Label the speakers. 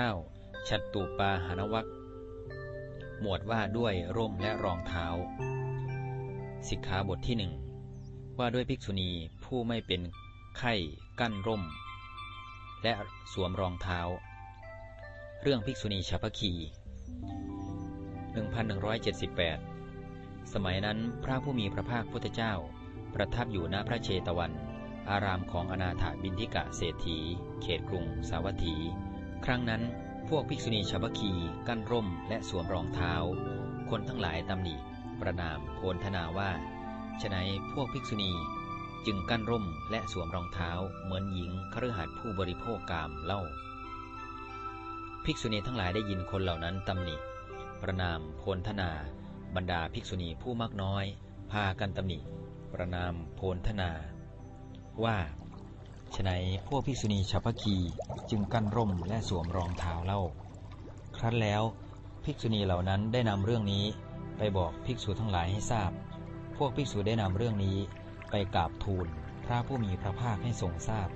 Speaker 1: 9. ชัตตุปาหานวัคหมวดว่าด้วยร่มและรองเท้า สิกขาบทที่หนึ่งว่าด้วยภิกษุณีผู้ไม่เป็นไข้กั้นร่ม และสวมรองเท้า เรื่องภิกษุณีชาพคี 1178 สมัยนั้นพระผู้มีพระภาคพุทธเจ้า ประทับอยู่ณพระเชตวัน อารามของอนาถาบินทิกะเศรษฐี เขตกรุงสาวัตถี ครั้งนั้นพวกภิกษุณีชาวบคีกั้นร่มและสวมรองเท้า คนทั้งหลายตำหนิประนามโพลธนาว่าฉนัยพวกภิกษุณีจึงกั้นร่มและสวมรองเท้าเหมือนหญิงคฤหัสถ์ผู้บริโภคกามเล่า ภิกษุณีทั้งหลายได้ยินคนเหล่านั้นตำหนิ ประนามโพลธนา บรรดาภิกษุณีผู้มากน้อย พากันตำหนิ ประนามโพลธนา ว่า ฉนัยพวกภิกษุณีชาวพคีจึงกั้นร่มและสวมรองเท้าเล่า ครั้นแล้วภิกษุณีเหล่านั้นได้นำเรื่องนี้ไปบอกภิกษุทั้งหลายให้ทราบ พวกภิกษุได้นำเรื่องนี้ไปกราบทูลพระผู้มีพระภาคให้ทรงทราบ